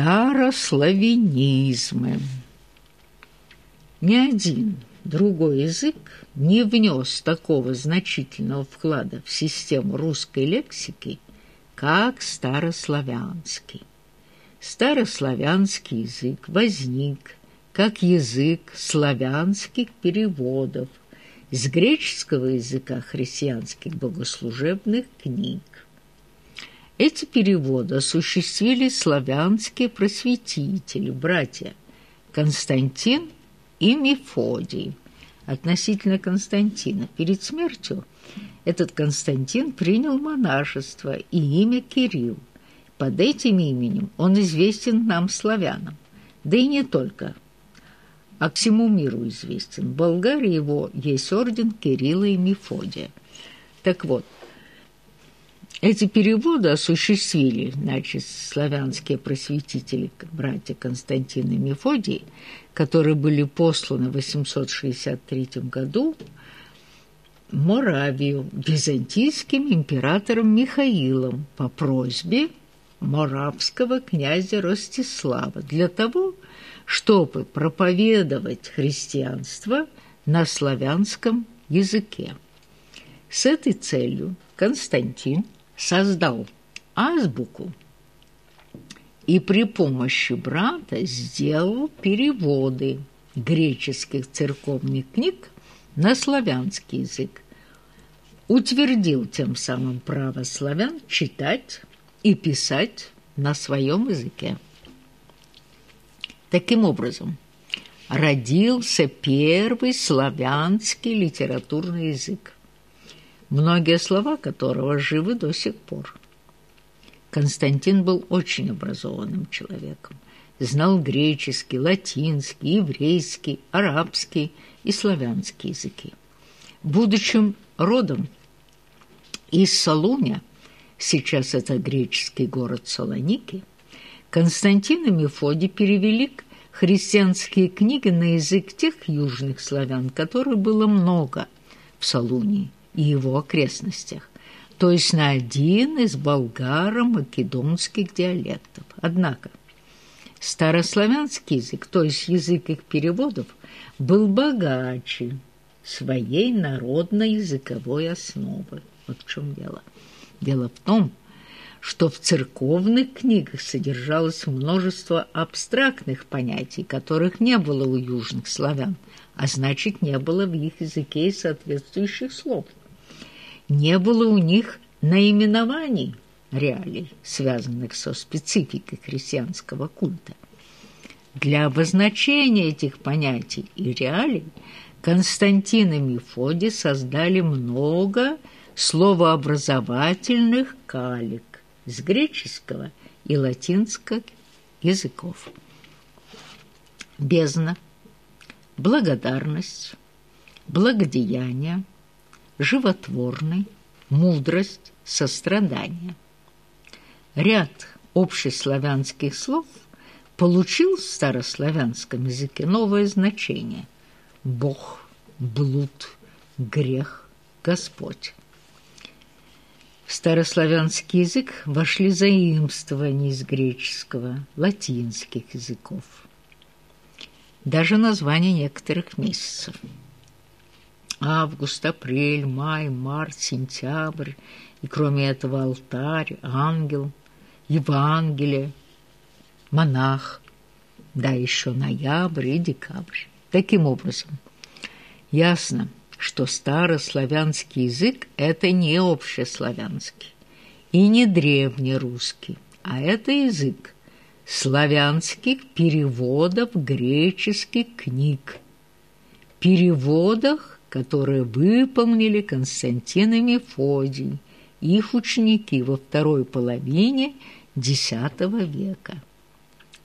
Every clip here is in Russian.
Старославянизмы. Ни один другой язык не внес такого значительного вклада в систему русской лексики, как старославянский. Старославянский язык возник как язык славянских переводов с греческого языка христианских богослужебных книг. Эти переводы осуществили славянские просветители, братья Константин и Мефодий. Относительно Константина перед смертью этот Константин принял монашество и имя Кирилл. Под этим именем он известен нам, славянам, да и не только, а всему миру известен. В Болгарии его есть орден Кирилла и Мефодия. Так вот, эти переводы осуществили, значит, славянские просветители, братья Константин и Мефодий, которые были посланы в 863 году Моравию византийским императором Михаилом по просьбе моравского князя Ростислава для того, чтобы проповедовать христианство на славянском языке. С этой целью Константин – создал азбуку и при помощи брата сделал переводы греческих церковных книг на славянский язык, утвердил тем самым право славян читать и писать на своем языке. Таким образом, родился первый славянский литературный язык многие слова которого живы до сих пор. Константин был очень образованным человеком, знал греческий, латинский, еврейский, арабский и славянский языки. Будучим родом из Солуня, сейчас это греческий город Салоники, Константин и Мефодий перевели христианские книги на язык тех южных славян, которых было много в Солунии и его окрестностях, то есть на один из болгаро-македонских диалектов. Однако старославянский язык, то есть язык их переводов, был богаче своей народной языковой основы. Вот в чем дело. Дело в том, что в церковных книгах содержалось множество абстрактных понятий, которых не было у южных славян, а значит, не было в их языке и соответствующих слов не было у них наименований реалий, связанных со спецификой христианского культа. Для обозначения этих понятий и реалий Константин и Мефодий создали много словообразовательных калик с греческого и латинского языков. Бездна, благодарность, благодеяние, животворный, мудрость, сострадание. Ряд общеславянских слов получил в старославянском языке новое значение – Бог, блуд, грех, Господь. В старославянский язык вошли заимствования из греческого, латинских языков. Даже названия некоторых месяцев – август, апрель, май, март, сентябрь, и кроме этого алтарь, ангел, Евангелие, монах, да еще ноябрь и декабрь. Таким образом, ясно, что старославянский язык – это не общеславянский и не древнерусский, а это язык славянских переводов греческих книг, переводах которые выполнили Константин и Мефодий, их ученики во второй половине X века.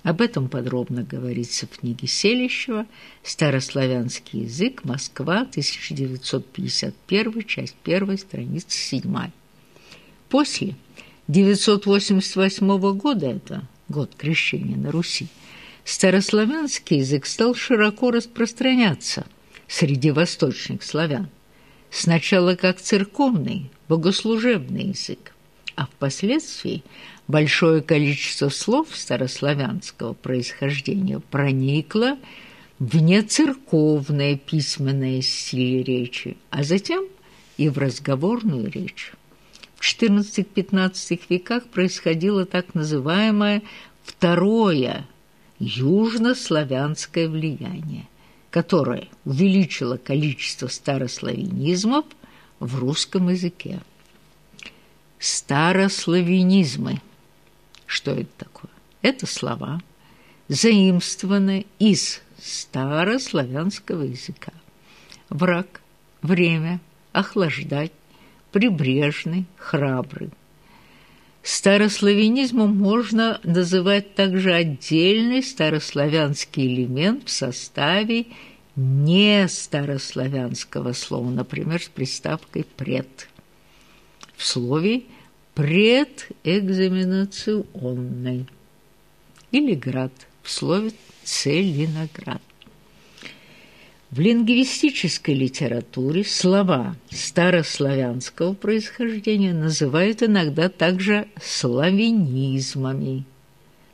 Об этом подробно говорится в книге Селищева «Старославянский язык. Москва. 1951. Часть 1. Страница 7». После 988 года, это год крещения на Руси, старославянский язык стал широко распространяться – среди восточных славян, сначала как церковный, богослужебный язык, а впоследствии большое количество слов старославянского происхождения проникло в нецерковное письменное стиле речи, а затем и в разговорную речь. В XIV-XV веках происходило так называемое «второе южнославянское влияние», которое увеличило количество старославянизмов в русском языке. Старославянизмы. Что это такое? Это слова, заимствованные из старославянского языка. Враг, время, охлаждать, прибрежный, храбрый. Старославянизмом можно называть также отдельный старославянский элемент в составе не старославянского слова, например, с приставкой «пред». В слове «предэкзаменационный» или «град» в слове «целиноград». В лингвистической литературе слова старославянского происхождения называют иногда также славянизмами,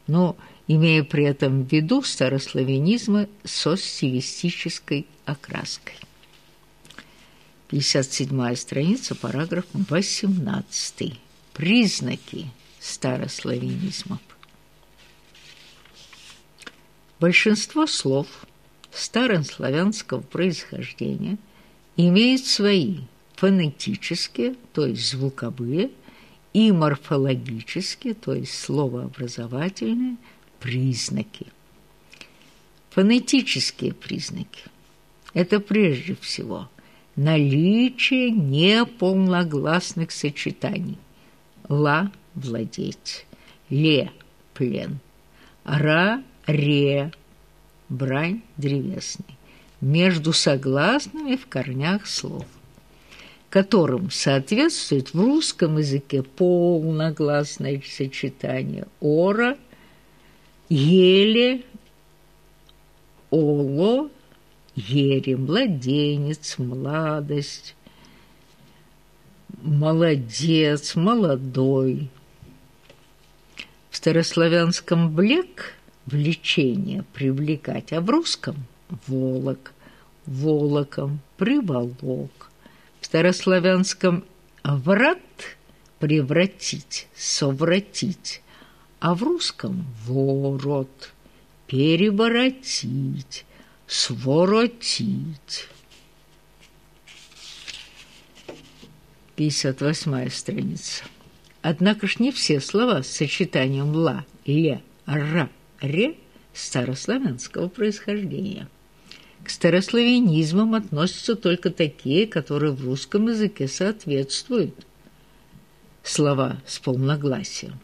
но имея при этом в виду старославянизмы со стилистической окраской. 57 страница, параграф 18. Признаки старославянизмов. Большинство слов – старославянского происхождения имеют свои фонетические, то есть звуковые, и морфологические, то есть словообразовательные признаки. Фонетические признаки – это прежде всего наличие неполногласных сочетаний. Ла – владеть, ле – плен, ра – ре брань древесный, между согласными в корнях слов, которым соответствует в русском языке полногласное сочетание «ора», «еле», «оло», «ере», «младенец», «младость», «молодец», «молодой». В старославянском «блек» влечение, привлекать, а в русском – волок, волоком, приволок. В старославянском «врат» – превратить, совратить, а в русском – ворот, переворотить, своротить. 58 страница. Однако ж не все слова с сочетанием «ла», «ле», «ра» ре старославянского происхождения. К старославянизмам относятся только такие, которые в русском языке соответствуют. Слова с полногласием.